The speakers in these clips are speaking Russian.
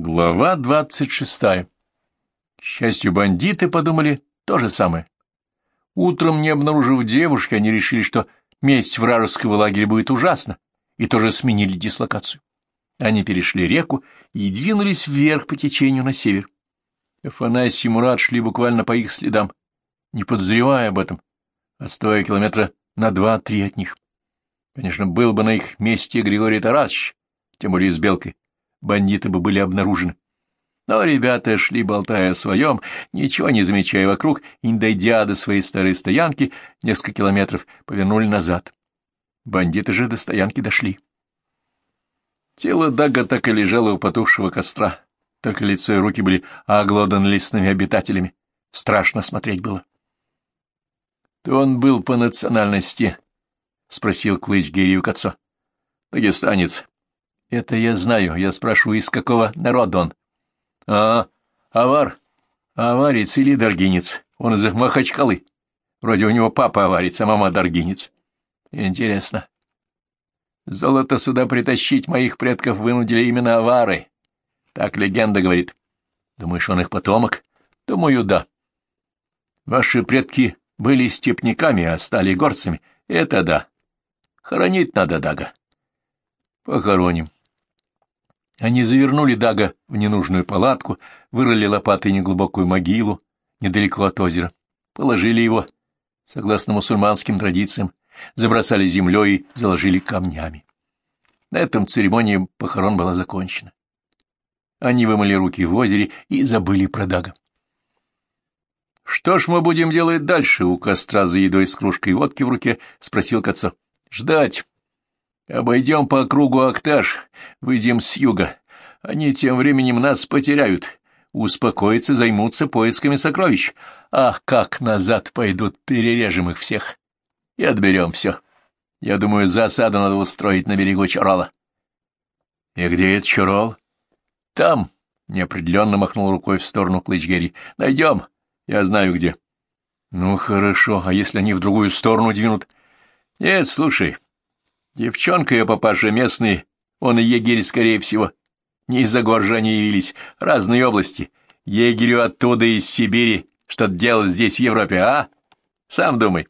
Глава двадцать шестая. К счастью, бандиты подумали то же самое. Утром, не обнаружив девушки, они решили, что месть вражеского лагеря будет ужасна, и тоже сменили дислокацию. Они перешли реку и двинулись вверх по течению на север. Афанасий и Мурат шли буквально по их следам, не подозревая об этом, отстоя километра на два-три от них. Конечно, был бы на их месте Григорий Тарасович, тем более с Белкой, бандиты бы были обнаружены. Но ребята шли, болтая о своем, ничего не замечая вокруг, и, не дойдя до своей старой стоянки, несколько километров повернули назад. Бандиты же до стоянки дошли. Тело Дага так и лежало у потухшего костра, только лицо и руки были оглоданы лесными обитателями. Страшно смотреть было. — То он был по национальности? — спросил Клыч Гирию к отцу. — Дагестанец. — Это я знаю. Я спрашиваю, из какого народа он? — А, авар. Аварец или даргинец. Он из Махачкалы. Вроде у него папа аварец, а мама даргинец. Интересно. Золото сюда притащить моих предков вынудили именно авары. Так легенда говорит. Думаешь, он их потомок? Думаю, да. Ваши предки были степняками, а стали горцами. Это да. Хоронить надо Дага. Похороним. Они завернули Дага в ненужную палатку, вырыли лопатой неглубокую могилу недалеко от озера, положили его, согласно мусульманским традициям, забросали землей и заложили камнями. На этом церемония похорон была закончена. Они вымыли руки в озере и забыли про Дага. — Что ж мы будем делать дальше у костра за едой с кружкой водки в руке? — спросил Кацо. — Ждать. Обойдем по кругу Акташ, выйдем с юга. Они тем временем нас потеряют. Успокоиться, займутся поисками сокровищ. Ах, как назад пойдут, перережем их всех. И отберем все. Я думаю, засаду надо устроить на берегу Чорола. — И где этот Чорол? — Там, — неопределенно махнул рукой в сторону Клычгери. — Найдем. Я знаю, где. — Ну, хорошо. А если они в другую сторону двинут? — Нет, слушай, Девчонка ее папаша местный, он и егерь, скорее всего. Не из-за гор же они явились, разные области. Егерю оттуда, из Сибири, что-то делать здесь, в Европе, а? Сам думай.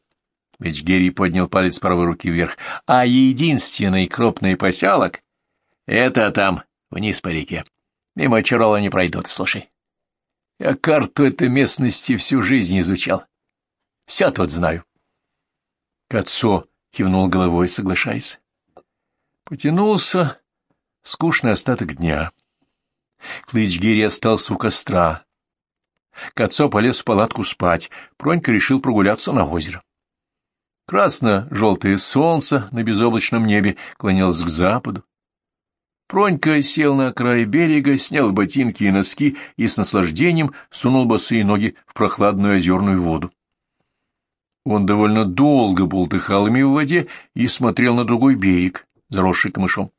Герри поднял палец правой руки вверх. А единственный крупный поселок — это там, вниз по реке. Мимо Чарола не пройдут, слушай. Я карту этой местности всю жизнь изучал. Все тут знаю. К отцу кивнул головой, соглашаясь. Потянулся скучный остаток дня. Клычгири остался у костра. Кацо полез в палатку спать, Пронька решил прогуляться на озеро. Красно-желтое солнце на безоблачном небе клонилось к западу. Пронька сел на край берега, снял ботинки и носки и с наслаждением сунул босые ноги в прохладную озерную воду. Он довольно долго болтыхал ими в воде и смотрел на другой берег, заросший камышом.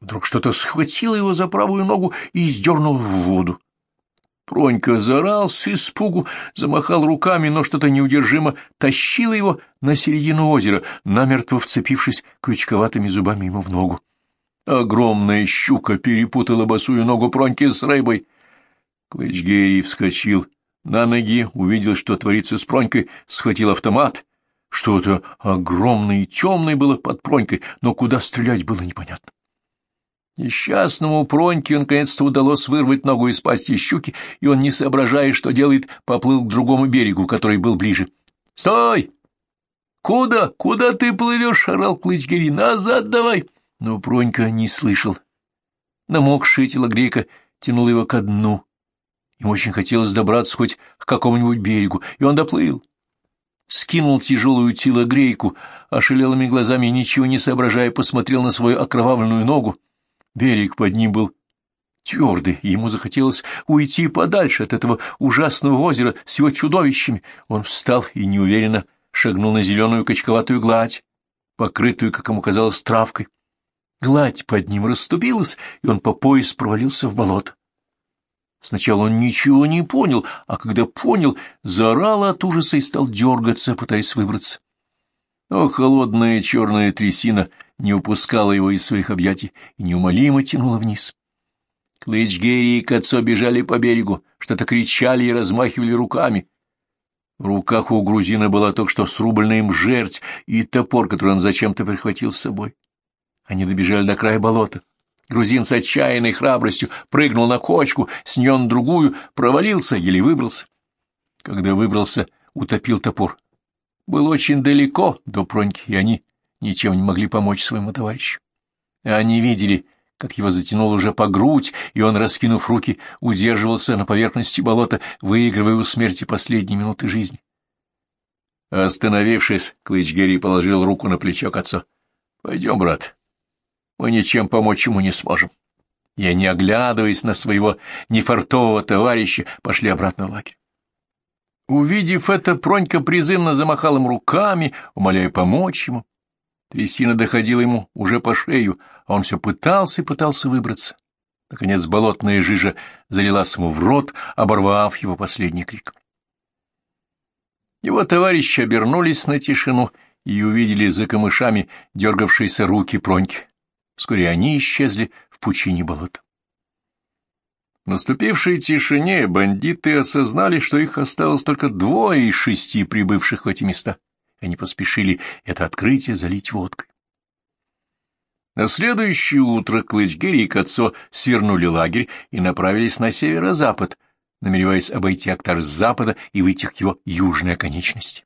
Вдруг что-то схватило его за правую ногу и сдернуло в воду. Пронька заорал с испугу, замахал руками, но что-то неудержимо тащило его на середину озера, намертво вцепившись крючковатыми зубами ему в ногу. Огромная щука перепутала босую ногу Проньки с рыбой. Клычгерий вскочил на ноги, увидел, что творится с Пронькой, схватил автомат. Что-то огромное и темное было под Пронькой, но куда стрелять было непонятно. Несчастному Проньке наконец-то удалось вырвать ногу из пасти щуки, и он, не соображая, что делает, поплыл к другому берегу, который был ближе. — Стой! — Куда? Куда ты плывешь? — орал Клычгири. — Назад давай! Но Пронька не слышал. Намокшая телогрейка тянула его ко дну, Ему очень хотелось добраться хоть к какому-нибудь берегу, и он доплыл. Скинул тяжелую телогрейку, ошалелыми глазами, ничего не соображая, посмотрел на свою окровавленную ногу. Берег под ним был твердый, ему захотелось уйти подальше от этого ужасного озера с его чудовищами. Он встал и неуверенно шагнул на зеленую качковатую гладь, покрытую, как ему казалось, травкой. Гладь под ним расступилась, и он по пояс провалился в болото. Сначала он ничего не понял, а когда понял, заорал от ужаса и стал дергаться, пытаясь выбраться. Но холодная черная трясина не упускала его из своих объятий и неумолимо тянула вниз. Клыч Герри и Кацо бежали по берегу, что-то кричали и размахивали руками. В руках у грузина была только что срубленная им жерть и топор, который он зачем-то прихватил с собой. Они добежали до края болота. Грузин с отчаянной храбростью прыгнул на кочку, с нее на другую, провалился, еле выбрался. Когда выбрался, утопил топор. Было очень далеко до Проньки, и они ничем не могли помочь своему товарищу. Они видели, как его затянуло уже по грудь, и он, раскинув руки, удерживался на поверхности болота, выигрывая у смерти последние минуты жизни. Остановившись, Клыч Герри положил руку на плечо к отцу. — Пойдем, брат, мы ничем помочь ему не сможем. Я, не оглядываясь на своего нефартового товарища, пошли обратно в лагерь. Увидев это, Пронька призывно замахал им руками, умоляя помочь ему. Трясина доходила ему уже по шею, а он все пытался и пытался выбраться. Наконец болотная жижа залилась ему в рот, оборвав его последний крик. Его товарищи обернулись на тишину и увидели за камышами дергавшиеся руки Проньки. Вскоре они исчезли в пучине болота. В наступившей тишине бандиты осознали, что их осталось только двое из шести прибывших в эти места. Они поспешили это открытие залить водкой. На следующее утро Клычгири и Кацо свернули лагерь и направились на северо-запад, намереваясь обойти Актар с запада и выйти к его южной оконечности.